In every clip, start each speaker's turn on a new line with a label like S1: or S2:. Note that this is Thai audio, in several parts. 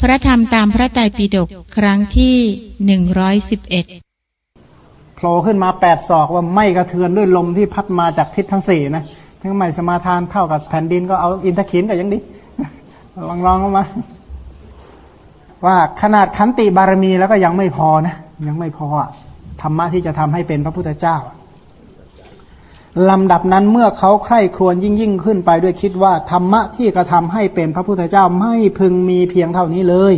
S1: พระธรรมตามพระไตรปิฎกครั้งที่หนึ่งร้อยสิบเอ็ด
S2: โผล่ขึ้นมาแปดศอกว่าไม่กระเทือนด้วยลมที่พัดมาจากทิศทั้งสี่นะทั้งไม่สมาทานเท่ากับแผ่นดินก็เอาอินทขินกับยังดีลองลองเข้ามา ว่าขนาดขันติบารมีแล้วก็ยังไม่พอนะ ยังไม่พอธรรมะที่จะทำให้เป็นพระพุทธเจ้า ลำดับนั้นเมื่อเขาใคร่ครวญยิ่งยิ่งขึ้นไปด้วยคิดว่าธรรมะที่กระทำให้เป็นพระพุทธเจ้าไม่พึงมีเพียงเท่านี้เลย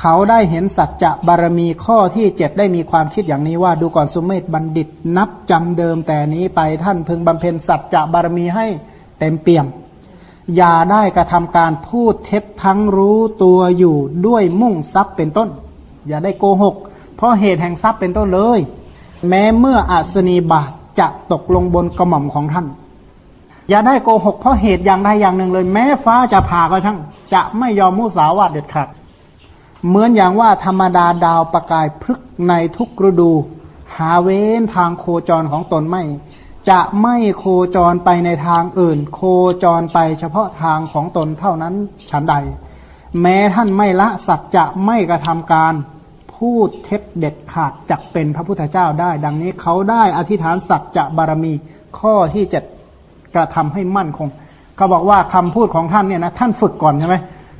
S2: เขาได้เห็นสัจจะบารมีข้อที่เจ็ดได้มีความคิดอย่างนี้ว่าดูก่อนสุมเมธบัณฑิตนับจำเดิมแต่นี้ไปท่านพึงบำเพ็ญสัจจะบารมีให้เต็มเปี่ยมอย่าได้กระทำการพูดเท็จทั้งรู้ตัวอยู่ด้วยมุ่งทรัพย์เป็นต้น อย่าได้โกหก เพราะเหตุแห่งทรัพย์เป็นต้นเลย แม้เมื่ออาสนีบาต จะตกลงบนกระหม่อมของท่าน อย่าได้โกหกเพราะเหตุอย่างใดอย่างหนึ่งเลย แม้ฟ้าจะผ่าก็ช่าง จะไม่ยอมมุสาวาทเด็ดขาดเหมือนอย่างว่าธรรมดาดาวประกายพฤกในทุกฤดู หาเว้นทางโคจรของตนไม่ จะไม่โคจรไปในทางอื่น โคจรไปเฉพาะทางของตนเท่านั้นฉันใด แม้ท่านไม่ละสัจจะไม่กระทำการ พูดเท็จเด็ดขาดจักเป็นพระพุทธเจ้าได้ ดังนี้เขาได้อธิษฐานสัจจะบารมีข้อที่จะกระทำให้มั่นคงเขาบอกว่าคำพูดของท่านเนี่ยนะท่านฝึกก่อนใช่ไหม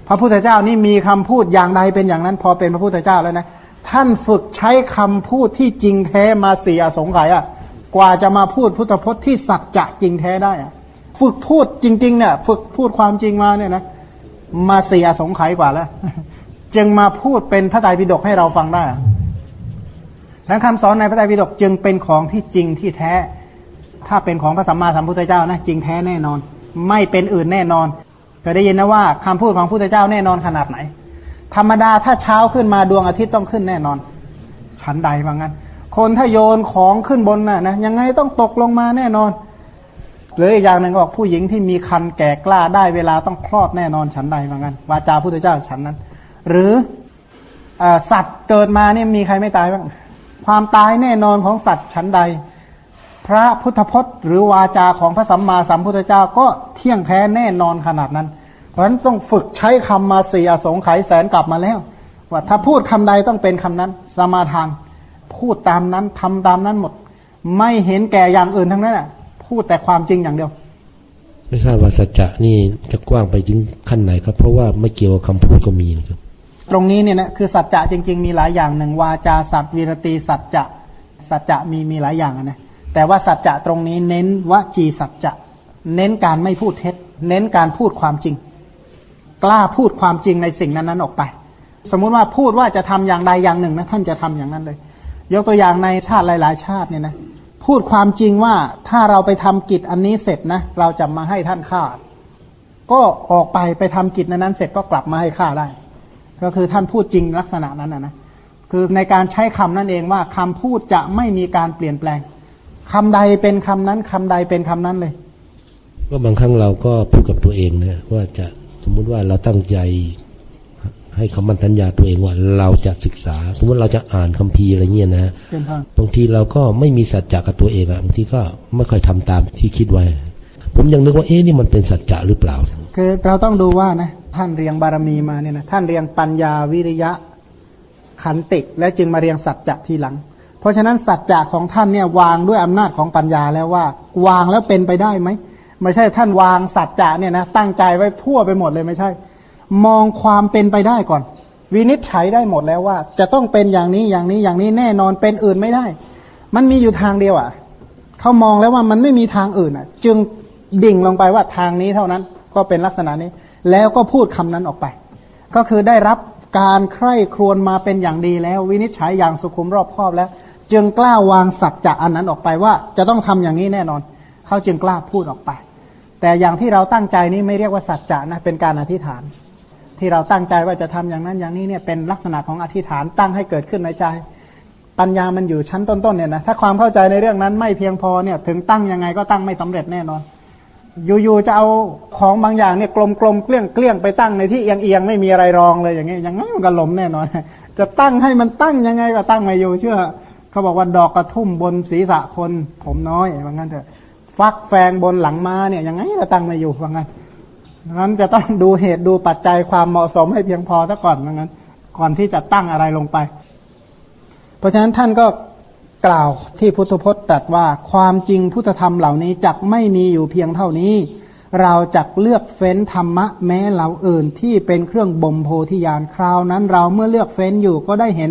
S2: พระพุทธเจ้านี่มีคำพูดอย่างใดเป็นอย่างนั้น พอเป็นพระพุทธเจ้าแล้วนะท่านฝึกใช้คำพูดที่จริงแท้มาเสียสงไขยอะ กว่าจะมาพูดพุทธพจน์ที่สัจจะจริงแท้ได้อะ ฝึกพูดจริงๆเนี่ยฝึกพูดความจริงมาเนี่ยนะมาเสียสงไขยกว่าแล้ว จึงมาพูดเป็นพระไตรปิฎกให้เราฟังได้ทั้งคำสอนในพระไตรปิฎกจึงเป็นของที่จริงที่แท้ ถ้าเป็นของพระสัมมาสัมพุทธเจ้านะจริงแท้แน่นอน ไม่เป็นอื่นแน่นอนเคยได้ยินนะว่าคำพูดของพระพุทธเจ้าแน่นอนขนาดไหน ธรรมดาถ้าเช้าขึ้นมาดวงอาทิตย์ต้องขึ้นแน่นอน ชั้นใดว่างั้น คนถ้าโยนของขึ้นบนน่ะนะยังไงต้องตกลงมาแน่นอนหรืออีกอย่างหนึ่งก็บอกผู้หญิงที่มีคันแก่กล้าได้เวลาต้องคลอดแน่นอนชั้นใดว่างั้นวาจาพุทธเจ้าชั้นนั้น หรืออสัตว์เกิดมาเนี่ยมีใครไม่ตายบ้างความตายแน่นอนของสัตว์ชั้นใด พระพุทธพจน์หรือวาจาของพระสัมมาสัมพุทธเจ้าก็เที่ยงแท้แน่นอนขนาดนั้น เพราะฉะนั้นต้องฝึกใช้คำมาสี่อสงไขยแสนกลับมาแล้ว ว่าถ้าพูดคำใดต้องเป็นคำนั้น สมาทานพูดตามนั้นทำตามนั้นหมด ไม่เห็นแก่อย่างอื่นทั้งนั้นอะ พูดแต่ความจริงอย่างเดียว
S3: ไม่ทราบว่าสัจจะนี่จะกว้างไปถึงขั้นไหนครับ เพราะว่าไม่เกี่ยวกับคำพูดก็มีนะครับ
S2: ตรงนี้เนี่ยนะคือสัจจะจริง ๆ มีหลายอย่างหนึ่งวาจาสัตวีรตีสัจจะสัจจะมีมีหลายอย่างนะแต่ว่าสัจจะตรงนี้เน้นวจีสัจจะ เน้นการไม่พูดเท็จ เน้นการพูดความจริง กล้าพูดความจริงในสิ่งนั้น ๆ ออกไป สมมุติว่าพูดว่าจะทำอย่างใดอย่างหนึ่งนะท่านจะทำอย่างนั้นเลย ยกตัวอย่างในชาติหลาย ๆ ชาติเนี่ยนะพูดความจริงว่าถ้าเราไปทำกิจอันนี้เสร็จนะเราจะมาให้ท่านฆ่า ก็ออกไปไปทำกิจนั้นๆเสร็จก็กลับมาให้ฆ่าได้ ก็คือท่านพูดจริงลักษณะนั้นนะนะคือในการใช้คำนั่นเองว่าคำพูดจะไม่มีการเปลี่ยนแปลงคำใดเป็นคำนั้นคำใดเป็นคำนั้นเลย
S3: ก็บางครั้งเราก็พูดกับตัวเองนะว่าจะสมมุติว่าเราตั้งใจให้คำมั่นสัญญาตัวเองว่าเราจะศึกษา สมมติเราจะอ่านคัมภีร์อะไรเงี้ยนะบางทีเราก็ไม่มีสัจจะกับตัวเองอะบางทีก็ไม่ค่อยทำตามที่คิดไว้ ผมยังนึกว่าเอ๊ะนี่มันเป็นสัจจะหรือเปล่า
S2: คือเราต้องดูว่านะ ท่านเรียงบารมีมาเนี่ยนะท่านเรียงปัญญาวิริยะขันติ และจึงมาเรียงสัจจะทีหลัง เพราะฉะนั้นสัจจะของท่านเนี่ยวางด้วยอำนาจของปัญญาแล้วว่า วางแล้วเป็นไปได้ไหมไม่ใช่ท่านวางสัจจะเนี่ยนะตั้งใจไว้ทั่วไปหมดเลยไม่ใช่ มองความเป็นไปได้ก่อน วินิจฉัยได้หมดแล้วว่า จะต้องเป็นอย่างนี้อย่างนี้อย่างนี้แน่นอนเป็นอื่นไม่ได้ มันมีอยู่ทางเดียวอะเขามองแล้วว่ามันไม่มีทางอื่นอะ จึงดิ่งลงไปว่าทางนี้เท่านั้น ก็เป็นลักษณะนี้ แล้วก็พูดคำนั้นออกไป ก็คือได้รับการใคร่ครวญมาเป็นอย่างดีแล้ว วินิจฉัยอย่างสุขุมรอบคอบแล้ว จึงกล้าวางสัจจะอันนั้นออกไปว่า จะต้องทำอย่างนี้แน่นอน เขาจึงกล้าพูดออกไป แต่อย่างที่เราตั้งใจนี้ไม่เรียกว่าสัจจะนะเป็นการอธิษฐาน ที่เราตั้งใจว่าจะทำอย่างนั้นอย่างนี้เนี่ยเป็นลักษณะของอธิษฐานตั้งให้เกิดขึ้นในใจ ปัญญามันอยู่ชั้นต้นๆเนี่ยนะถ้าความเข้าใจในเรื่องนั้นไม่เพียงพอเนี่ยถึงตั้งยังไงก็ตั้งไม่สำเร็จแน่นอน อยู่ๆจะเอาของบางอย่างเนี่ยกลมๆเกลี้ยงเกลี้ยงไปตั้งในที่เอียงๆไม่มีอะไรรองเลยอย่างเงี้ยอยังไงมันก็ล้มแน่นอน จะตั้งให้มันตั้งยังไงก็ตั้งไม่อยู่เชื่อ เขาบอกว่าดอกกระทุ่มบนศีรษะคนผมน้อยว่างั้นเถอะฟักแฟงบนหลังมาเนี่ยยังไงก็ตั้งไม่อยู่ว่างั้นนั้นจะต้องดูเหตุดูปัจจัยความเหมาะสมให้เพียงพอซะก่อนงั้น ก่อนที่จะตั้งอะไรลงไป เพราะฉะนั้นท่านก็ กล่าวที่พุทธพจน์ตรัสว่าความจริงพุทธธรรมเหล่านี้จักไม่มีอยู่เพียงเท่านี้ เราจักเลือกเฟ้นธรรมะแม้เหล่าอื่นที่เป็นเครื่องบ่มโพธิญาณคราวนั้น เราเมื่อเลือกเฟ้นอยู่ก็ได้เห็น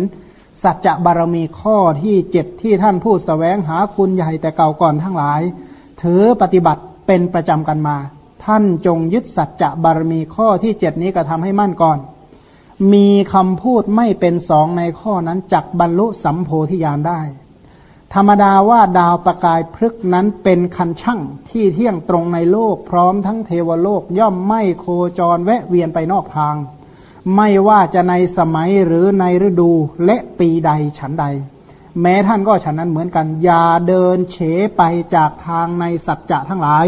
S2: สัจจะบารมีข้อที่เจ็ดที่ท่านพูดสแสวงหาคุณใหญ่แต่เก่าก่อนทั้งหลาย ถือปฏิบัติเป็นประจำกันมา ท่านจงยึดสัจจะบารมีข้อที่เจ็ดนี้กระทำให้มั่นก่อน มีคำพูดไม่เป็นสองในข้อนั้นจักบรรลุสัมโพธิญาณได้ ธรรมดาว่าดาวประกายพฤกนั้นเป็นคันช่างที่เที่ยงตรงในโลกพร้อมทั้งเทวโลกย่อมไม่โคจรแวะเวียนไปนอกทาง ไม่ว่าจะในสมัยหรือในฤดูและปีใดฉันใด แม้ท่านก็ฉันนั้นเหมือนกัน อย่าเดินเฉไปจากทางในสัจจะทั้งหลาย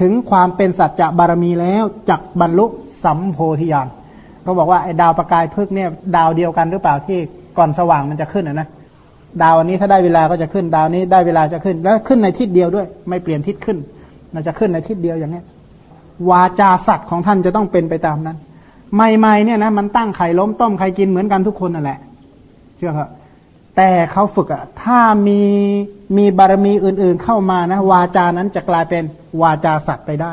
S2: ถึงความเป็นสัจจะบารมีแล้วจักบรรลุสัมโพธิญาณเขาบอกว่าไอ้ดาวประกายพึกเนี่ยดาวเดียวกันหรือเปล่าที่ก่อนสว่างมันจะขึ้นอะนะ ดาวอันนี้ถ้าได้เวลาก็จะขึ้นดาวนี้ได้เวลาจะขึ้น แล้วขึ้นในทิศเดียวด้วย ไม่เปลี่ยนทิศขึ้นมันจะขึ้นในทิศเดียวอย่างนี้วาจาสัตว์ของท่านจะต้องเป็นไปตามนั้นใหม่ๆเนี่ยนะมันตั้งไข่ล้มต้มไข่กินเหมือนกันทุกคนนั่นแหละ เชื่อเหรอแต่เขาฝึกอะถ้ามีมีบารมีอื่นๆเข้ามานะ วาจานั้นจะกลายเป็นวาจาสัตย์ไปได้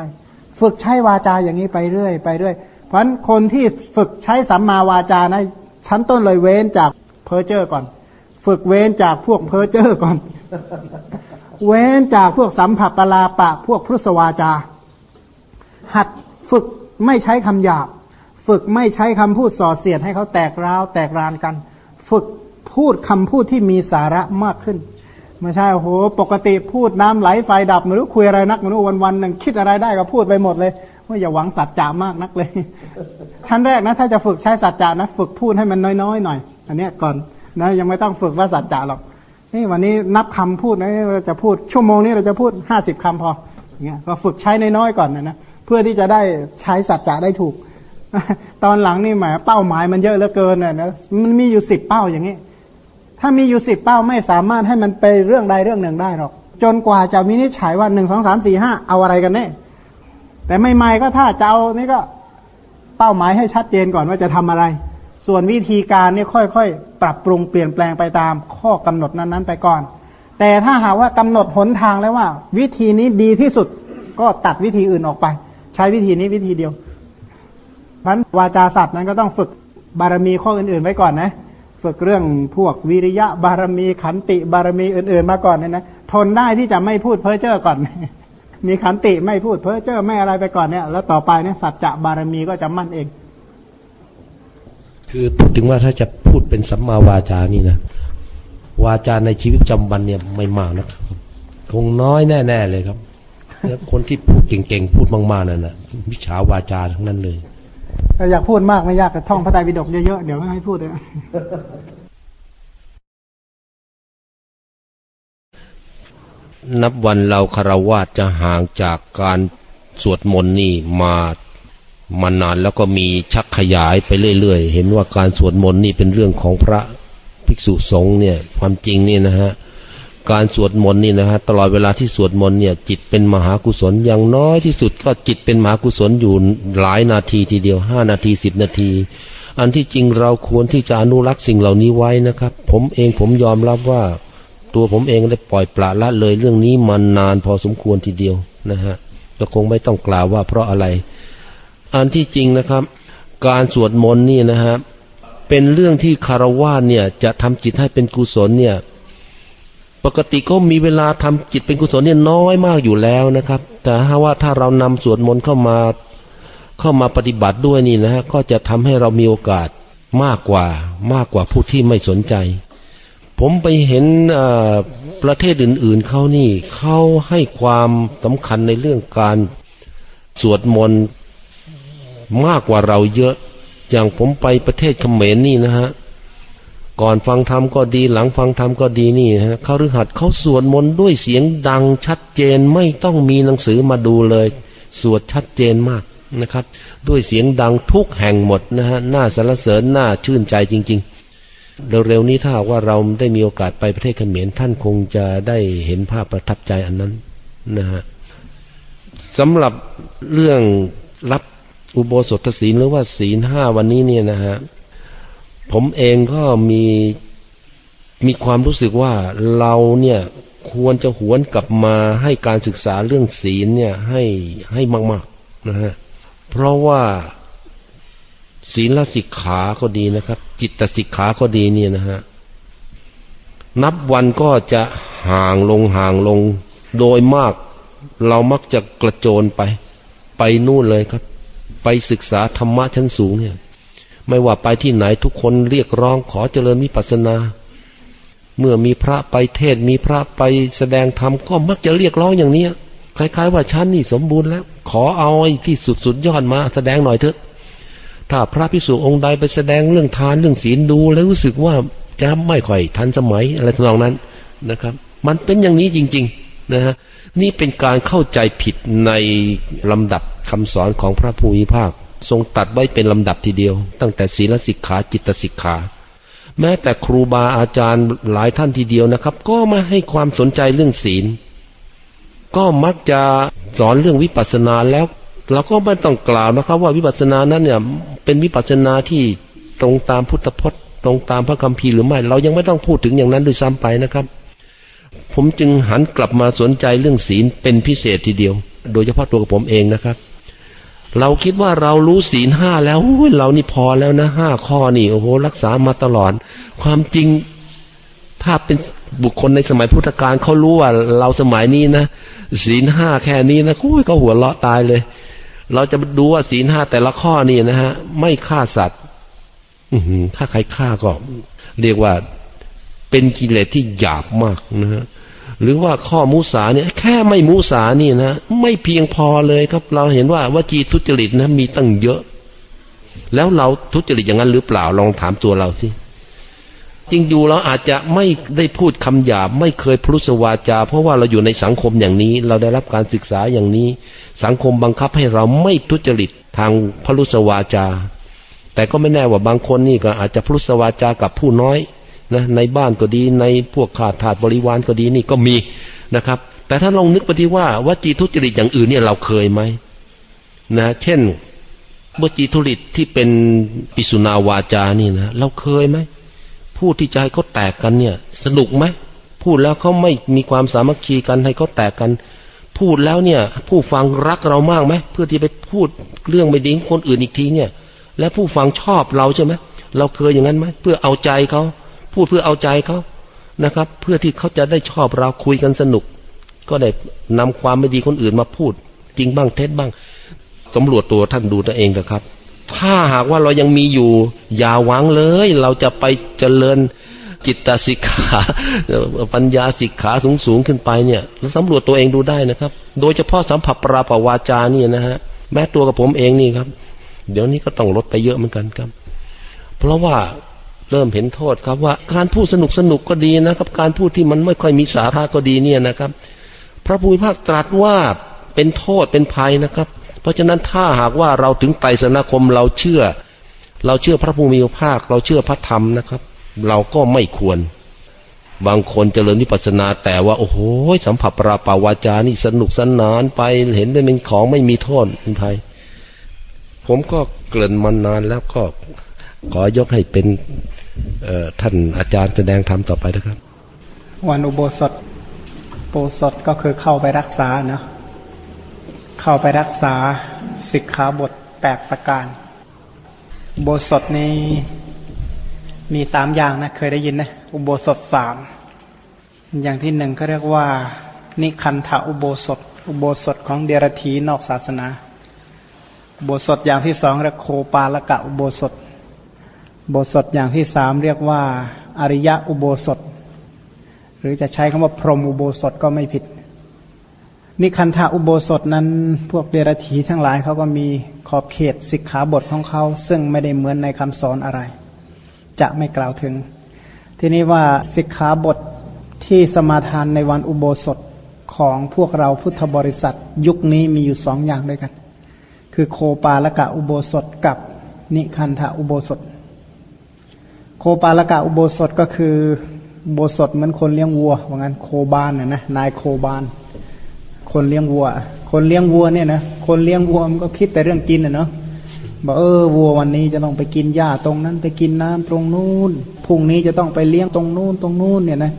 S2: ฝึกใช้วาจาอย่างนี้ไปเรื่อยไปเรื่อย เพราะฉะนั้นคนที่ฝึกใช้สัมมาวาจานะชั้นต้นเลยเว้นจากเพอร์เจอร์ก่อน ฝึกเว้นจากพวกเพอร์เจอร์ก่อน เว้นจากพวกสัมผัปปลาปะ พวกผรุสวาจา หัดฝึกไม่ใช้คำหยาบ ฝึกไม่ใช้คำพูดส่อเสียดให้เขาแตกร้าวแตกรานกัน ฝึกพูดคำพูดที่มีสาระมากขึ้น ไม่ใช่โอ้โห ปกติพูดน้ำไหลไฟดับไม่รู้คุยอะไรนักไม่รู้วันวันหนึ่งคิดอะไรได้ก็พูดไปหมดเลยว่าอย่าหวังสัจจะมากนักเลย ชั้นแรกนะถ้าจะฝึกใช้สัจจะนะ ฝึกพูดให้มันน้อยๆหน่อย อันนี้ก่อน นะยังไม่ต้องฝึกว่าสัจจะหรอกนี่วันนี้นับคำพูดนะเราจะพูดชั่วโมงนี้เราจะพูดห้าสิบคำพออย่างเงี้ยก็ฝึกใช้น้อยๆก่อนนะนะเพื่อที่จะได้ใช้สัจจะได้ถูก ตอนหลังนี่หมายเป้าหมายมันเยอะเหลือเกินน่ะนะมันมีอยู่สิบเป้าอย่างนี้ ถ้ามีอยู่สิบเป้าไม่สามารถให้มันไปเรื่องใดเรื่องหนึ่งได้หรอก จนกว่าจะวินิจฉัยว่าหนึ่งสองสามสี่ห้าเอาอะไรกันแน่แต่ไม่ไม่ก็ถ้าจะเอานี่ก็เป้าหมายให้ชัดเจนก่อนว่าจะทำอะไร ส่วนวิธีการเนี่ยค่อยๆ ปรับปรุงเปลี่ยนแปลงไปตามข้อกำหนดนั้นๆ ไปก่อน แต่ถ้าหากว่ากำหนดหนทางแล้วว่า วิธีนี้ดีที่สุดก็ตัดวิธีอื่นออกไป ใช้วิธีนี้วิธีเดียวพันวาจาสัตว์นั้นก็ต้องฝึกบารมีข้ออื่นๆ ไว้ก่อนนะ ฝึกเรื่องพวกวิริยะบารมีขันติบารมีอื่นๆ มาก่อนเนี่ยนะทนได้ที่จะไม่พูดเพ้อเจ้อก่อน มีขันติไม่พูดเพ้อเจ้อไม่อะไรไปก่อนเนี่ย แล้วต่อไปเนี่ยสัจจะบารมีก็จะมั่นเอง
S3: คือพูดถึงว่าถ้าจะพูดเป็นสัมมาวาจานี่นะวาจาในชีวิตประจำวันเนี่ยไม่มากนะครับคงน้อยแน่ๆเลยครับคนที่พูดเก่งๆพูดมากๆนั่นนะวิชาวาจาทั้งนั้นเลย
S2: อยากพูดมากไม่ยากแต่ท่องพระไตรปิฎกเยอะๆเดี๋ยวไม่ให้พูดเลย
S3: นับวันเราคารวะจะห่างจากการสวดมนต์นี่มา มานานแล้วก็มีชักขยายไปเรื่อยๆ เห็นว่าการสวดมนต์นี่เป็นเรื่องของพระภิกษุสงฆ์เนี่ย ความจริงนี่นะฮะการสวดมนต์นี่นะฮะตลอดเวลาที่สวดมนต์เนี่ย จิตเป็นมหากุศลอย่างน้อยที่สุดก็จิตเป็นมหากุศลอยู่หลายนาทีทีเดียวห้านาทีสิบนาที อันที่จริงเราควรที่จะอนุรักษ์สิ่งเหล่านี้ไว้นะครับ ผมเองผมยอมรับว่า ตัวผมเองได้ปล่อยปละละเลยเรื่องนี้มานานพอสมควรทีเดียวนะฮะก็คงไม่ต้องกล่าวว่าเพราะอะไร อันที่จริงนะครับ การสวดมนต์นี่นะฮะเป็นเรื่องที่คารวะเนี่ย จะทำจิตให้เป็นกุศลเนี่ย ปกติก็มีเวลาทำจิตเป็นกุศลเนี่ยน้อยมากอยู่แล้วนะครับ แต่ถ้าว่าถ้าเรานำสวดมนต์เข้ามาเข้ามาปฏิบัติด้วยนี่นะฮะก็จะทำให้เรามีโอกาสมากกว่ามากกว่าผู้ที่ไม่สนใจ ผมไปเห็นประเทศอื่น ๆเขานี่เขาให้ความสำคัญในเรื่องการสวดมนต์ มากกว่าเราเยอะ อย่างผมไปประเทศเขมรนี่นะฮะ ก่อนฟังธรรมก็ดี หลังฟังธรรมก็ดีนี่ฮะเขาฤหัสเขาสวดมนต์ด้วยเสียงดังชัดเจนไม่ต้องมีหนังสือมาดูเลย สวดชัดเจนมากนะครับ ด้วยเสียงดังทุกแห่งหมดนะฮะน่าสรรเสริญน่าชื่นใจจริง ๆเร็วๆนี้ถ้าว่าเราได้มีโอกาสไปประเทศเขมรท่านคงจะได้เห็นภาพประทับใจอันนั้นนะฮะสำหรับเรื่องรับ อุโบสถศีลหรือว่าศีลห้าวันนี้เนี่ยนะฮะผมเองก็มีมีความรู้สึกว่าเราเนี่ยควรจะหวนกลับมาให้การศึกษาเรื่องศีลเนี่ยให้ให้มากๆนะฮะเพราะว่าศีลสิกขาก็ดีนะครับ จิตสิกขาก็ดีเนี่ยนะฮะนับวันก็จะห่างลงห่างลงโดยมาก เรามักจะกระโจนไป ไปนู่นเลยครับ ไปศึกษาธรรมะชั้นสูงเนี่ย ไม่ว่าไปที่ไหนทุกคนเรียกร้องขอเจริญมิปัสนา เมื่อมีพระไปเทศมีพระไปแสดงธรรมก็มักจะเรียกร้องอย่างนี้คล้ายๆว่าฉันนี่สมบูรณ์แล้ว ขอเอาไอ้ที่สุดสุดยอดมาแสดงหน่อยเถอะ ถ้าพระพิสุองค์ใดไปแสดงเรื่องทานเรื่องศีลดู แล้วรู้สึกว่าจะไม่ค่อยทันสมัยอะไรทำนองนั้นนะครับ มันเป็นอย่างนี้จริง ๆ นะฮะ นี่เป็นการเข้าใจผิดในลำดับคำสอนของพระภูมิภาค ทรงตัดไว้เป็นลำดับทีเดียว ตั้งแต่ศีลสิกขาจิตสิกขาแม้แต่ครูบาอาจารย์หลายท่านทีเดียวนะครับ ก็มาให้ความสนใจเรื่องศีล ก็มักจะสอนเรื่องวิปัสสนาแล้ว เราก็ไม่ต้องกล่าวนะครับ ว่าวิปัสสนานั้นเนี่ย เป็นวิปัสสนาที่ตรงตามพุทธพจน์ ตรงตามพระคัมภีร์หรือไม่ เรายังไม่ต้องพูดถึงอย่างนั้นด้วยซ้ำไปนะครับ ผมจึงหันกลับมาสนใจเรื่องศีลเป็นพิเศษทีเดียว โดยเฉพาะตัวผมเองนะครับ เราคิดว่าเรารู้ศีลห้าแล้วเรานี่พอแล้วนะห้าข้อนี่โอ้โหรักษามาตลอด ความจริงถ้าเป็นบุคคลในสมัยพุทธกาลเขารู้ว่าเราสมัยนี้นะศีลห้าแค่นี้นะคุยก็หัวเราะตายเลย เราจะดูว่าศีลห้าแต่ละข้อนี่นะฮะ ไม่ฆ่าสัตว์ถ้าใครฆ่าก็ เรียกว่า เป็นกิเลสที่หยาบมากนะฮะหรือว่าข้อมุสาเนี่ยแค่ไม่มุสานี่นะไม่เพียงพอเลยครับ เราเห็นว่าวจีทุจริตนะมีตั้งเยอะ แล้วเราทุจริตอย่างนั้นหรือเปล่าลองถามตัวเราสิจริงอยู่เราอาจจะไม่ได้พูดคำหยาบไม่เคยพุทธวาจา เพราะว่าเราอยู่ในสังคมอย่างนี้ เราได้รับการศึกษาอย่างนี้ สังคมบังคับให้เราไม่ทุจริตทางพรุสวาจา แต่ก็ไม่แน่ว่าบางคนนี่ก็อาจจะพุทธวาจากับผู้น้อย นะในบ้านก็ดีในพวกขาดถาดบริวารก็ดีนี่ก็มีนะครับ แต่ถ้าลองนึกไปที่ว่าวจีทุจริตอย่างอื่นเนี่ยเราเคยไหมนะ เช่นวจีทุจริตที่เป็นปิสุนาวาจานี่นะเราเคยไหมพูดที่ใจเขาแตกกันเนี่ย สนุกไหมพูดแล้วเขาไม่มีความสามัคคีกันให้เขาแตกกัน พูดแล้วเนี่ย ผู้ฟังรักเรามากไหมเพื่อที่ไปพูดเรื่องไม่ดีคนอื่นอีกทีเนี่ย และผู้ฟังชอบเราใช่ไหมเราเคยอย่างนั้นไหมเพื่อเอาใจเขา พูดเพื่อเอาใจเขานะครับ เพื่อที่เขาจะได้ชอบเราคุยกันสนุก ก็ได้นำความไม่ดีคนอื่นมาพูด จริงบ้างเท็จบ้างสำรวจตัวท่านดูตัวเองนะครับ ถ้าหากว่าเรายังมีอยู่ อย่าหวังเลย เราจะไปเจริญจิตตสิกขาปัญญาสิกขาสูงสูงขึ้นไปเนี่ยเราสำรวจตัวเองดูได้นะครับ โดยเฉพาะสัมผัสปราปวาจานี่นะฮะแม้ตัวกับผมเองนี่ครับ เดี๋ยวนี้ก็ต้องลดไปเยอะเหมือนกันครับ เพราะว่า เริ่มเห็นโทษครับว่าการพูดสนุกสนุกก็ดีนะครับ การพูดที่มันไม่ค่อยมีสาระก็ดีเนี่ยนะครับ พระภูมิภาคตรัสว่าเป็นโทษเป็นภัยนะครับ เพราะฉะนั้นถ้าหากว่าเราถึงไตรสนาคมเราเชื่อ เราเชื่อพระภูมิภาค เราเชื่อพระธรรมนะครับ เราก็ไม่ควร บางคนเจริญนิพพานาแต่ว่า โอ้โหสัมผัสปราปาวาจานี่สนุกสนานไปเห็นเป็นของไม่มีโทษเป็นภัยผมก็เกริ่นมานานแล้วก็ขอยกให้เป็น ท่านอาจารย์แสดงธรรมต่อไปนะครับ
S2: วันอุโบสถโบสถก็คือเข้าไปรักษาเนาะเข้าไปรักษาสิกขาบทแปดประการอุโบสถนี้มีสามอย่างนะเคยได้ยินนะอุโบสถสามอย่างที่หนึ่งก็เรียกว่า นิคันธาอุโบสถ อุโบสถของเดรธีนอกศาสนา อุโบสถอย่างที่สองเรียกโคปาละกะอุโบสถ อุโบสถอย่างที่สามเรียกว่า อริยะอุโบสถ หรือจะใช้คำว่าพรหมอุโบสถก็ไม่ผิด นิคันธาอุโบสถนั้นพวกเดรัจฉีทั้งหลายเขาก็มีขอบเขตสิกขาบทของเขา ซึ่งไม่ได้เหมือนในคำสอนอะไร จะไม่กล่าวถึง ทีนี้ว่าสิกขาบทที่สมาทานในวันอุโบสถของพวกเราพุทธบริษัท ยุคนี้มีอยู่สองอย่างด้วยกัน คือโคปาละกะอุโบสถกับนิคันธาอุโบสถ โคปาลกะอุโบสถก็คืออุโบสถเหมือนคนเลี้ยงวัวว่างั้นโคบานน่ะนะนายโคบาน คนเลี้ยงวัว คนเลี้ยงวัวเนี่ยนะคนเลี้ยงวัวมันก็คิดแต่เรื่องกินนะเนาะบอกเออวัววันนี้จะต้องไปกินหญ้าตรงนั้นไปกินน้ำตรงนู้นพรุ่งนี้จะต้องไปเลี้ยงตรงนู้นตรงนู้นเนี่ยนะ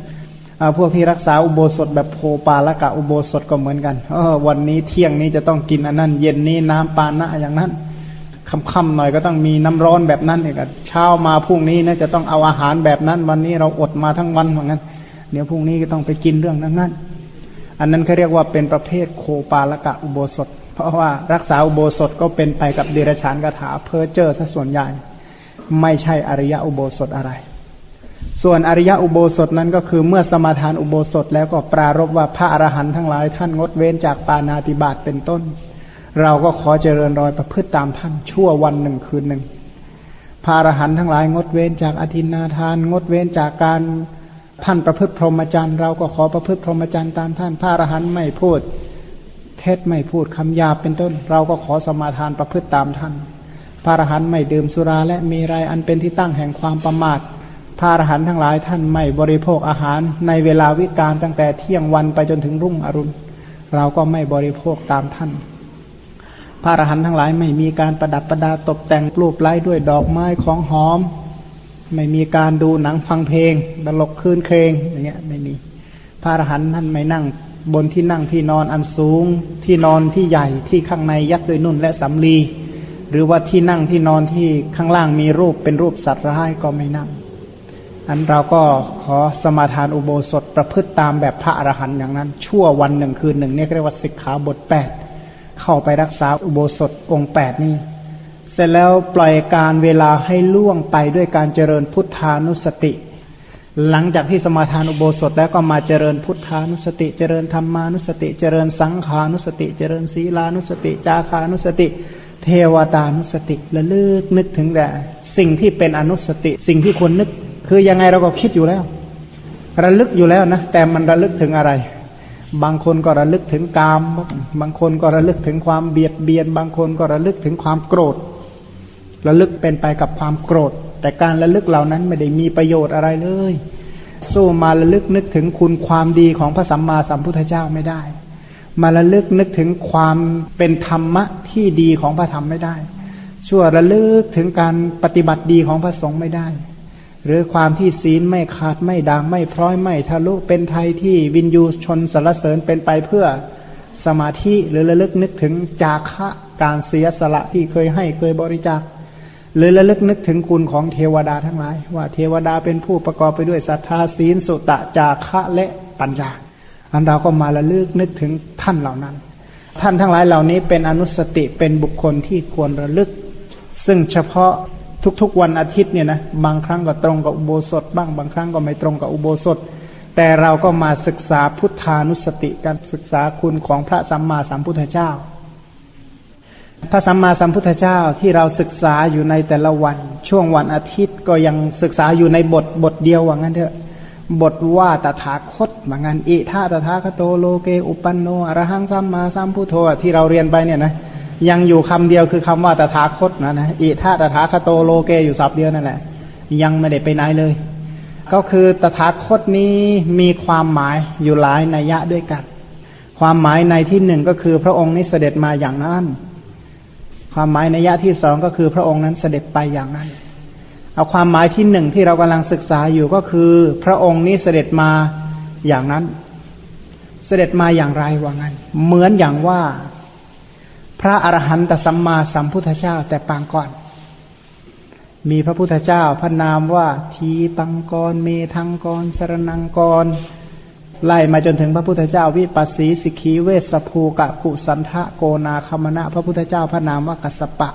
S2: พวกที่รักษาอุโบสถแบบโพปาละกะอุโบสถก็เหมือนกันเออวันนี้เที่ยงนี้จะต้องกินอันนั้น เย็นนี้น้ำปานะอย่างนั้น ค่ำๆหน่อยก็ต้องมีน้ำร้อนแบบนั้นเอีกเช้ามาพรุ่งนี้นะจะต้องเอาอาหารแบบนั้น วันนี้เราอดมาทั้งวันเหมือนกันเดี๋ยวพรุ่งนี้ก็ต้องไปกินเรื่องนั้นนั้นอันนั้นเขาเรียกว่าเป็นประเภทโคปาละกะอุโบสถ เพราะว่ารักษาอุโบสถก็เป็นไปกับเดรัจฉานคาถาเพอเจอซะส่วนใหญ่ ไม่ใช่อริยอุโบสถอะไร ส่วนอริยอุโบสถนั้นก็คือเมื่อสมาทานอุโบสถแล้วก็ปรารบว่าพระอรหันต์ทั้งหลายท่านงดเว้นจากปานาติบาตเป็นต้น เราก็ขอเจริญรอยประพฤติตามท่านชั่ววันหนึ่งคืนหนึ่งพระอรหันทั้งหลายงดเว้นจากอธินาทาน งดเว้นจากการท่านประพฤติพรหมจรรย์เราก็ขอประพฤติพรหมจรรย์ตามท่านพระอรหันไม่พูด เทศไม่พูดคำหยาบเป็นต้น เราก็ขอสมาทานประพฤติตามท่านพระอรหันไม่ดื่มสุราและมีไรอันเป็นที่ตั้งแห่งความประมาทพระอรหันทั้งหลายท่านไม่บริโภคอาหารในเวลาวิกาลตั้งแต่เที่ยงวันไปจนถึงรุ่งอรุณ เราก็ไม่บริโภคตามท่าน พระอรหันต์ทั้งหลายไม่มีการประดับประดาตกแต่งปลูกไล้ด้วยดอกไม้ของหอม ไม่มีการดูหนังฟังเพลงตลกคืนเครงอย่างเงี้ยไม่มีพระอรหันต์ท่านไม่นั่งบนที่นั่งที่นอนอันสูงที่นอนที่ใหญ่ที่ข้างในยัดด้วยนุ่นและสำลี หรือว่าที่นั่งที่นอนที่ข้างล่างมีรูปเป็นรูปสัตว์ร้ายก็ไม่นั่ง อันเราก็ขอสมาทานอุโบสถประพฤติตามแบบพระอรหันต์อย่างนั้น ชั่ววันหนึ่งคืนหนึ่งเนี่ยเรียกว่าสิกขาบทแปด เข้าไปรักษาอุโบสถองค์แปดนี้ เสร็จแล้วปล่อยการเวลาให้ล่วงไปด้วยการเจริญพุทธานุสติ หลังจากที่สมาทานอุโบสถแล้วก็มาเจริญพุทธานุสติ เจริญธรรมานุสติ เจริญสังขานุสติ เจริญศีลานุสติ จาคานุสติ เทวตานุสติระลึกนึกถึงแต่ สิ่งที่เป็นอนุสติ สิ่งที่ควรนึก คือยังไงเราก็คิดอยู่แล้ว ระลึกอยู่แล้วนะแต่มันระลึกถึงอะไร บางคนก็ระลึกถึงกาม บางคนก็ระลึกถึงความเบียดเบียน บางคนก็ระลึกถึงความโกรธ ระลึกเป็นไปกับความโกรธ แต่การระลึกเหล่านั้นไม่ได้มีประโยชน์อะไรเลย สู้มาระลึกนึกถึงคุณความดีของพระสัมมาสัมพุทธเจ้าไม่ได้ มาระลึกนึกถึงความเป็นธรรมะที่ดีของพระธรรมไม่ได้ ชั่วระลึกถึงการปฏิบัติดีของพระสงฆ์ไม่ได้ หรือความที่ศีลไม่ขาดไม่ด่างไม่พร้อยไม่ทะลุเป็นไทยที่วินยูชนสรรเสริญเป็นไปเพื่อสมาธิหรือระลึกนึกถึงจาคะการเสียสละที่เคยให้เคยบริจาค หรือระลึกนึกถึงคุณของเทวดาทั้งหลาย ว่าเทวดาเป็นผู้ประกอบไปด้วยศรัทธาศีลสุตะจาคะและปัญญา อันเราก็มาระลึกนึกถึงท่านเหล่านั้น ท่านทั้งหลายเหล่านี้เป็นอนุสติเป็นบุคคลที่ควรระลึก ซึ่งเฉพาะ ทุกๆวันอาทิตย์เนี่ยนะบางครั้งก็ตรงกับอุโบสถ บ้างบางครั้งก็ไม่ตรงกับอุโบสถ แต่เราก็มาศึกษาพุทธานุสติการศึกษาคุณของพระสัมมาสัมพุทธเจ้า พระสัมมาสัมพุทธเจ้าที่เราศึกษาอยู่ในแต่ละวัน ช่วงวันอาทิตย์ก็ยังศึกษาอยู่ในบทบทเดียวว่างั้นเถอะบทว่าตถาคตว่างั้นอิทาตถาคโตโลเกอุปันโนอรหังสัมมาสัมพุทโธที่เราเรียนไปเนี่ยนะ ยังอยู่คำเดียวคือคำว่าตถาคตนะนะอิท่าตถาคโตโลเกอยู่สับเดียวนั่นแหละ ยังไม่ได้ไปไหนเลย ก็คือตถาคตนี้มีความหมายอยู่หลายนัยยะด้วยกัน ความหมายในที่หนึ่งก็คือพระองค์นี้เสด็จมาอย่างนั้น ความหมายในยะที่สองก็คือพระองค์นั้นเสด็จไปอย่างนั้น เอาความหมายที่หนึ่งที่เรากำลังศึกษาอยู่ก็คือ พระองค์นี้เสด็จมาอย่างนั้น เสด็จมาอย่างไรว่างั้น เหมือนอย่างว่า พระอรหันตสัมมาสัมพุทธเจ้าแต่ปางก่อน มีพระพุทธเจ้าพระนามว่าทีปังกรเมทังกรสรนังกร ไล่มาจนถึงพระพุทธเจ้าวิปัสสีสิกีเวสภูกะกุสันทะโกนาคมณะ พระพุทธเจ้าพระนามว่ากัสปะ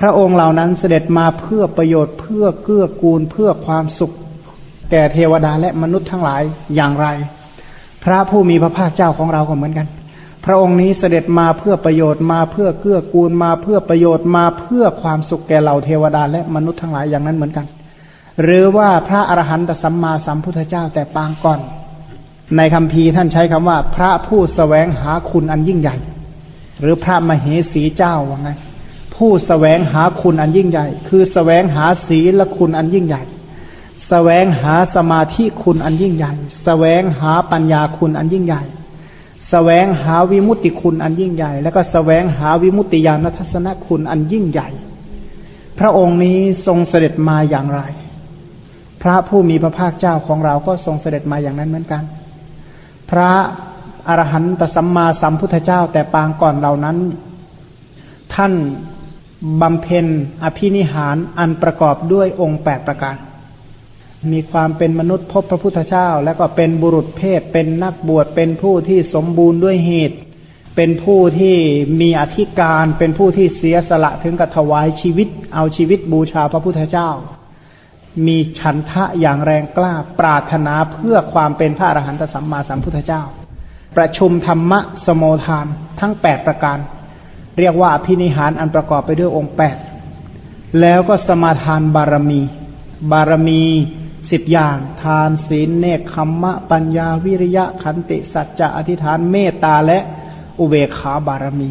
S2: พระองค์เหล่านั้นเสด็จมาเพื่อประโยชน์เพื่อเกื้อกูลเพื่อความสุข แก่เทวดาและมนุษย์ทั้งหลายอย่างไร พระผู้มีพระภาคเจ้าของเราก็เหมือนกัน พระองค์นี้เสด็จมาเพื่อประโยชน์มาเพื่อเกื้อกูลมาเพื่อประโยชน์มาเพื่อความสุขแก่เหล่าเทวดาและมนุษย์ทั้งหลายอย่างนั้นเหมือนกัน หรือว่าพระอรหันตสัมมาสัมพุทธเจ้าแต่ปางก่อน ในคำพีท่านใช้คำว่า พระผู้สแสวงหาคุณอันยิ่งใหญ่ หรือพระมเหสีเจ้าว่าไงผู้สแสวงหาคุณอันยิ่งใหญ่ คือสแสวงหาศีลคุณอันยิ่งใหญ่สแสวงหาสมาธิคุณอันยิ่งใหญ่สแสวงหาปัญญาคุณอันยิ่งใหญ่ส แสวงหาวิมุตติคุณอันยิ่งใหญ่ แล้วก็สแสวงหาวิมุตติญาณทัศนคุณอันยิ่งใหญ่ พระองค์นี้ทรงเสด็จมาอย่างไร พระผู้มีพระภาคเจ้าของเราก็ทรงเสด็จมาอย่างนั้นเหมือนกัน พระอรหันตสัมมาสัมพุทธเจ้าแต่ปางก่อนเหล่านั้น ท่านบำเพ็ญอภินิหารอันประกอบด้วยองค์แปดประการ มีความเป็นมนุษย์พบพระพุทธเจ้า แล้วก็เป็นบุรุษเพศ เป็นนักบวช เป็นผู้ที่สมบูรณ์ด้วยเหตุ เป็นผู้ที่มีอธิการ เป็นผู้ที่เสียสละถึงกับถวายชีวิต เอาชีวิตบูชาพระพุทธเจ้า มีฉันทะอย่างแรงกล้า ปรารถนาเพื่อความเป็นพระอรหันตสัมมาสัมพุทธเจ้า ประชุมธรรมะสมโมทานทั้งแปดประการ เรียกว่าพินิหารอันประกอบไปด้วยองค์แปดแล้วก็สมาทานบารมี บารมี สิบอย่าง ทานศีลเนคขมมะ ปัญญาวิริยะขันติสัจจะอธิษฐานเมตตาและอุเบกขาบารมี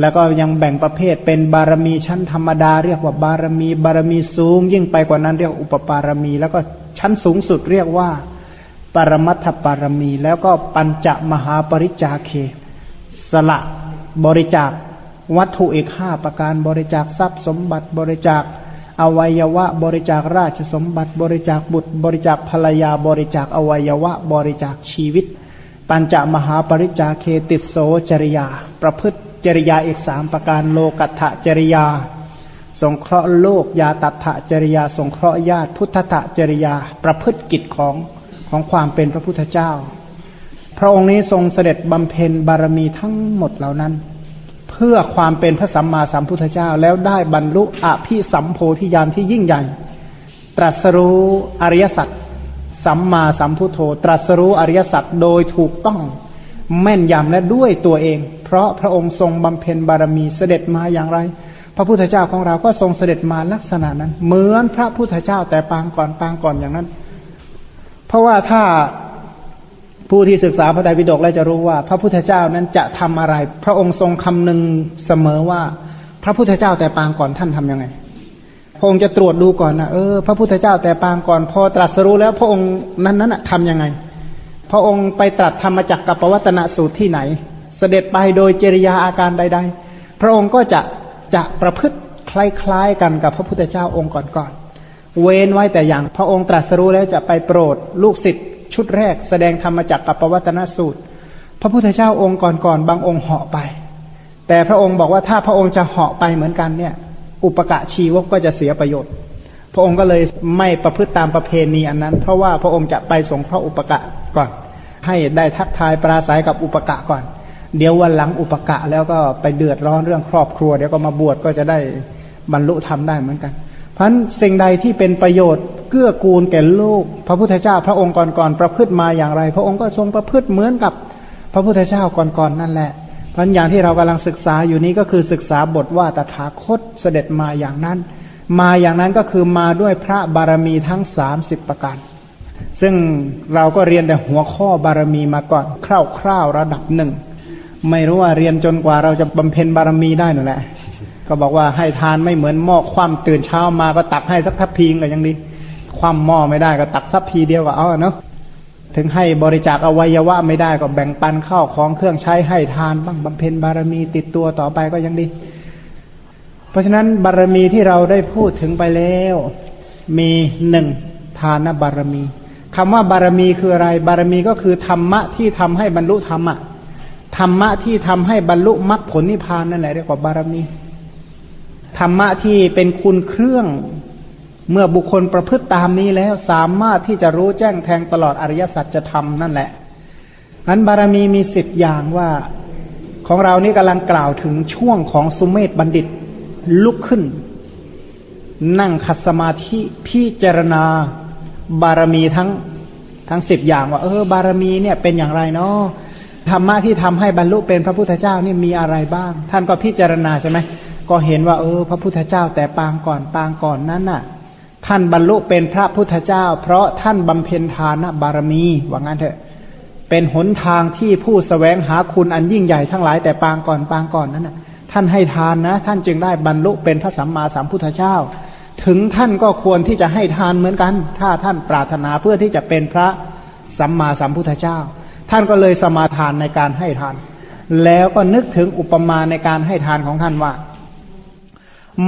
S2: แล้วก็ยังแบ่งประเภทเป็นบารมีชั้นธรรมดา เรียกว่าบารมี บารมีสูง ยิ่งไปกว่านั้นเรียกอุปปารมี แล้วก็ชั้นสูงสุดเรียกว่า ปรมัตถปารมี แล้วก็ปัญจมหาปริจาเค สละบริจาควัตถุอีกห้าประการบริจาคทรัพย์สมบัติบริจาค อวัยวะ บริจาคราชสมบัติ บริจาคบุตร บริจาคภรรยา บริจาคอวัยวะ บริจาคชีวิต ปัญจมหาปริจาเคติโสจริยา ประพฤติจริยาอีกสามประการโลกัตถจริยา สงเคราะห์โลกยาตัถจริยา สงเคราะห์ญาติพุทธะจริยา ประพฤติกิจของของความเป็นพระพุทธเจ้า พระองค์นี้ทรงเสด็จบำเพ็ญบารมีทั้งหมดเหล่านั้น เพื่อความเป็นพระสัมมาสัมพุทธเจ้า แล้วได้บรรลุอภิสัมโพธิญาณที่ยิ่งใหญ่ ตรัสรู้อริยสัจสัมมาสัมพุทโธ ตรัสรู้อริยสัจโดยถูกต้องแม่นยำและด้วยตัวเอง เพราะพระองค์ทรงบำเพ็ญบารมีเสด็จมาอย่างไร พระพุทธเจ้าของเราก็ทรงเสด็จมาลักษณะนั้น เหมือนพระพุทธเจ้าแต่ปางก่อนปางก่อนอย่างนั้น เพราะว่าถ้า ผู้ที่ศึกษาพระไตรปิฎกแล้วจะรู้ว่า พระพุทธเจ้านั้นจะทำอะไร พระองค์ทรงคำนึงเสมอว่า พระพุทธเจ้าแต่ปางก่อนท่านทํำยังไง พระองค์จะตรวจดูก่อนนะเออพระพุทธเจ้าแต่ปางก่อนพอตรัสรู้แล้วพระองค์นั้นนั้นทำยังไง พระองค์ไปตรัสธรรมจักรกับปวัตนสูตรที่ไหน เสด็จไปโดยเจริยาอาการใด ๆ พระองค์ก็จะจะประพฤติคล้ายๆกันกับพระพุทธเจ้าองค์ก่อนๆเว้นไว้แต่อย่างพระองค์ตรัสรู้แล้วจะไปโปรดลูกศิษย์ ชุดแรก แสดงธรรมจักกับปวัตนสูตร พระพุทธเจ้าองค์ก่อนๆบางองค์เหาะไป แต่พระองค์บอกว่าถ้าพระองค์จะเหาะไปเหมือนกันเนี่ย อุปกะชีวกก็จะเสียประโยชน์ พระองค์ก็เลยไม่ประพฤติตามประเพณีอันนั้น เพราะว่าพระองค์จะไปสงเคราะห์อุปกะก่อน ให้ได้ทักทายปราศัยกับอุปกะก่อน เดี๋ยววันหลังอุปกะแล้วก็ไปเดือดร้อนเรื่องครอบครัวเดี๋ยวก็มาบวชก็จะได้บรรลุธรรมได้เหมือนกัน เพราะฉะนั้นสิ่งใดที่เป็นประโยชน์ เกื้อกูลแก่โลกพระพุทธเจ้าพระองค์ก่อนๆประพฤติมาอย่างไร พระองค์ก็ทรงประพฤติเหมือนกับพระพุทธเจ้าก่อนๆนั่นแหละพราะอย่างที่เรากำลังศึกษาอยู่นี้ก็คือศึกษาบทว่าตถาคตเสด็จมาอย่างนั้น มาอย่างนั้นก็คือมาด้วยพระบารมีทั้งสามสิบประการซึ่งเราก็เรียนแต่หัวข้อบารมีมาก่อนคร่าวๆระดับหนึ่งไม่รู้ว่าเรียนจนกว่าเราจะบำเพ็ญบารมีได้นั่นแหละ ก็บอกว่าให้ทานไม่เหมือนหม้อคว่ำตื่นเช้ามาก็ตักให้สักทัพพีงก็ยังดี คว่ำหม้อไม่ได้ก็ตักสักพีเดียวก็เอาเนาะถึงให้บริจาคอวัยวะไม่ได้ก็แบ่งปันข้าวของเครื่องใช้ให้ทานบ้างบำเพ็ญบารมีติดตัวต่อไปก็ยังดี เพราะฉะนั้นบารมีที่เราได้พูดถึงไปแล้ว มีหนึ่งทานบารมีคำว่าบารมีคืออะไร บารมีก็คือธรรมะที่ทำให้บรรลุธรรมะธรรมะที่ทำให้บรรลุมรรคผลนิพพานนั่นแหละเรียกว่าบารมีธรรมะที่เป็นคุณเครื่อง เมื่อบุคคลประพฤติตามนี้แล้วสามารถที่จะรู้แจ้งแทงตลอดอริยสัจจะทำนั่นแหละอันบารมีมีสิทธิ์อย่างว่าของเรานี่กำลังกล่าวถึงช่วงของสุมเมธบัณฑิตลุกขึ้น นั่งขัดสมาธิพิจารณาบารมีทั้งทั้งสิบอย่างว่า เออบารมีเนี่ยเป็นอย่างไรเนาะธรรมะที่ทำให้บรรลุเป็นพระพุทธเจ้านี่มีอะไรบ้าง ท่านก็พิจารณาใช่ไหมก็เห็นว่า เออ พระพุทธเจ้าแต่ปางก่อนปางก่อนนั้นน่ะ ท่านบรรลุเป็นพระพุทธเจ้า เพราะท่านบำเพ็ญทานบารมีว่างั้นเถอะ เป็นหนทางที่ผู้สแสวงหาคุณอันยิ่งใหญ่ทั้งหลายแต่ปางก่อนปางก่อนนั้นน่ะท่านให้ทานนะ ท่านจึงได้บรรลุเป็นพระสัมมาสัมพุทธเจ้า ถึงท่านก็ควรที่จะให้ทานเหมือนกัน ถ้าท่านปรารถนาเพื่อที่จะเป็นพระสัมมาสัมพุทธเจ้า ท่านก็เลยสมาทานในการให้ทาน แล้วก็นึกถึงอุปมาในการให้ทานของท่านว่า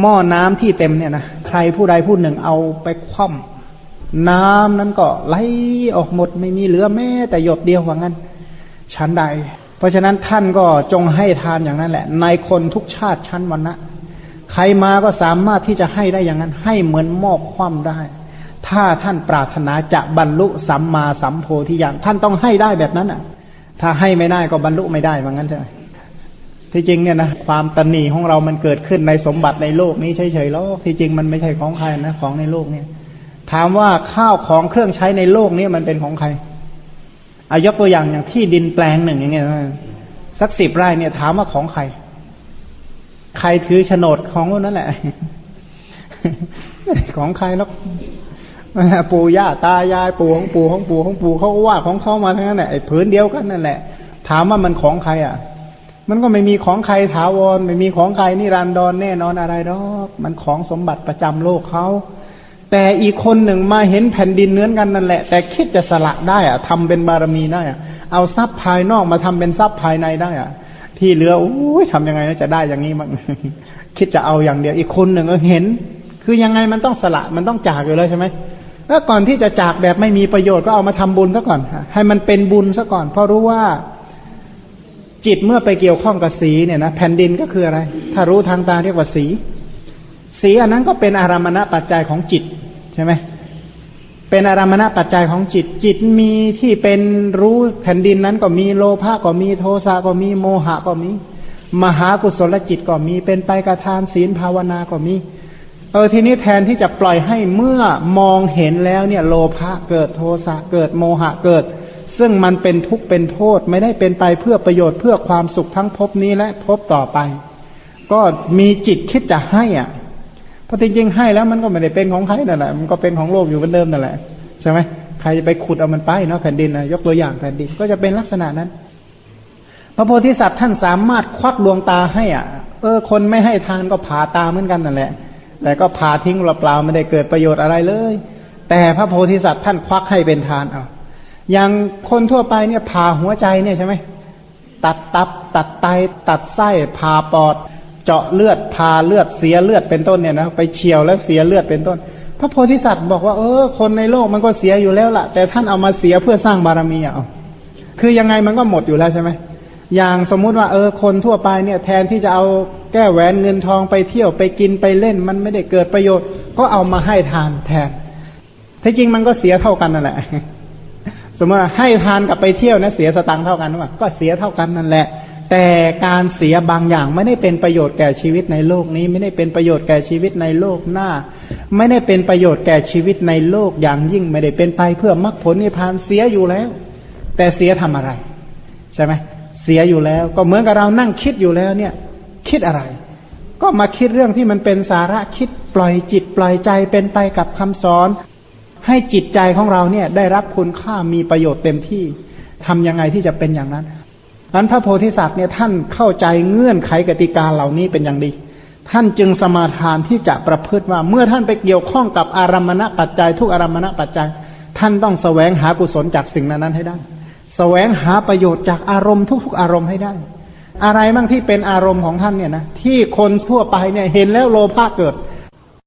S2: หม้อน้ำที่เต็มเนี่ยนะใครผู้ใดผู้หนึ่งเอาไปคว่ำน้ำนั้นก็ไหลออกหมดไม่มีเหลือแม้แต่หยดเดียวว่างั้นชั้นใด เพราะฉะนั้นท่านก็จงให้ทานอย่างนั้นแหละ ในคนทุกชาติชั้นวันนะใครมาก็สามารถที่จะให้ได้อย่างนั้น ให้เหมือนหม้อคว่ำได้ ถ้าท่านปรารถนาจะบรรลุสัมมาสัมโพธิอย่างท่านต้องให้ได้แบบนั้นอะ ถ้าให้ไม่ได้ก็บรรลุไม่ได้ว่างั้นใช่ไหม ที่จริงเนี่ยนะความตนีของเรามันเกิดขึ้นในสมบัติในโลกนี้เฉยๆแล้วที่จริงมันไม่ใช่ของใครนะของในโลกเนี่ย ถามว่าข้าวของเครื่องใช้ในโลกนี้มันเป็นของใครอายกตัวอย่างอย่างที่ดินแปลงหนึ่งอย่างเงี้ยสักสิบไร่เนี่ย ถามว่าของใคร ใครถือโฉนดของนั่นแหละ ของใครแล้วปู่ย่าตายายปู่ของปู่ของปู่ของปู่เขาว่าของเขามาทั้งนั้นแหละไอ้ผืนเดียวกันนั่นแหละ ถามว่ามันของใครอะ มันก็ไม่มีของใครถาวร ไม่มีของใครนิรันดรแน่นอนอะไรหรอกมันของสมบัติประจำโลกเขาแต่อีกคนหนึ่งมาเห็นแผ่นดินเนื้อนกันนั่นแหละ แต่คิดจะสละได้อะทำเป็นบารมีได้อะเอาทรัพย์ภายนอกมาทำเป็นทรัพย์ภายในได้อะที่เหลือโอ้ยทำยังไงจะได้อย่างนี้มั้งคิดจะเอาอย่างเดียว อีกคนหนึ่งก็เห็น คือยังไงมันต้องสละมันต้องจากอยู่เลยใช่ไหมแล้วก่อนที่จะจากแบบไม่มีประโยชน์ก็เอามาทำบุญซะก่อน ให้มันเป็นบุญซะก่อน เพราะรู้ว่า จิตเมื่อไปเกี่ยวข้องกับสีเนี่ยนะแผ่นดินก็คืออะไร ถ้ารู้ทางตาเรียกว่าสี สีอันนั้นก็เป็นอารามณปัจจัยของจิตใช่ไหมเป็นอารามณปัจจัยของจิต จิตมีที่เป็นรู้แผ่นดินนั้นก็มีโลภะก็มีโทสะก็มีโมหะก็มี มหากุศลจิตก็มีเป็นไปกระทานศีลภาวนาก็มีเออทีนี้แทนที่จะปล่อยให้เมื่อมองเห็นแล้วเนี่ย โลภะเกิดโทสะเกิดโมหะเกิด ซึ่งมันเป็นทุกข์เป็นโทษไม่ได้เป็นไปเพื่อประโยชน์เพื่อความสุขทั้งภพนี้และภพต่อไป ก็มีจิตคิดจะให้อะเพราะจริงๆให้แล้วมันก็ไม่ได้เป็นของใครนั่นแหละมันก็เป็นของโลกอยู่เหมือนเดิมนั่นแหละใช่ไหมใครจะไปขุดเอามันไปเนาะแผ่นดินนะยกตัวอย่างแผ่นดินก็จะเป็นลักษณะนั้น พระโพธิสัตว์ท่านสามารถควักดวงตาให้อะ เออ คนไม่ให้ทานก็ผ่าตาเหมือนกันนั่นแหละ แต่ก็ผ่าทิ้งเปล่าๆไม่ได้เกิดประโยชน์อะไรเลย แต่พระโพธิสัตว์ท่านควักให้เป็นทานเอา อย่างคนทั่วไปเนี่ยผ่าหัวใจเนี่ยใช่ไหมตัดตับตัดไตตัดไส้ผ่าปอด เจาะเลือดผ่าเลือดเสียเลือดเป็นต้นเนี่ยนะไปเฉียวแล้วเสียเลือดเป็นต้น พระโพธิสัตว์บอกว่าเออคนในโลกมันก็เสียอยู่แล้วละ่ะ แต่ท่านเอามาเสียเพื่อสร้างบารมีเอะคือยังไงมันก็หมดอยู่แล้วใช่ไหมอย่างสมมุติว่าเออคนทั่วไปเนี่ยแทนที่จะเอาแก้แหวนเงินทองไปเที่ยวไปกินไปเล่น มันไม่ได้เกิดประโยชน์ก็เอามาให้ทานแทนที่จริงมันก็เสียเท่ากันนั่นแหละ สมมติว่าให้ทานกับไปเที่ยวนะเสียสตังค์เท่ากันหรือเปล่าก็เสียเท่ากันนั่นแหละ แต่การเสียบางอย่างไม่ได้เป็นประโยชน์แก่ชีวิตในโลกนี้ ไม่ได้เป็นประโยชน์แก่ชีวิตในโลกหน้า ไม่ได้เป็นประโยชน์แก่ชีวิตในโลกอย่างยิ่งไม่ได้เป็นไปเพื่อมรรคผลนิพพานเสียอยู่แล้ว แต่เสียทำอะไร ใช่ไหมเสียอยู่แล้ว ก็เหมือนกับเรานั่งคิดอยู่แล้วเนี่ย คิดอะไร ก็มาคิดเรื่องที่มันเป็นสาระคิดปล่อยจิตปล่อยใจเป็นไปกับคำสอน ให้จิตใจของเราเนี่ยได้รับคุณค่ามีประโยชน์เต็มที่ทํำยังไงที่จะเป็นอย่างนั้นนั้นพระโพธิสัตว์เนี่ยท่านเข้าใจเงื่อนไขกติกาเหล่านี้เป็นอย่างดี ท่านจึงสมาทานที่จะประพฤติว่า เมื่อท่านไปเกี่ยวข้องกับอารมณปัจจัย ทุกอารมณปัจจัย ท่านต้องแสวงหากุศลจากสิ่งนั้นให้ได้แสวงหาประโยชน์จากอารมณ์ทุกๆ อารมณ์ให้ได้ อะไรบ้างที่เป็นอารมณ์ของท่านเนี่ยนะที่คนทั่วไปเนี่ยเห็นแล้วโลภะเกิด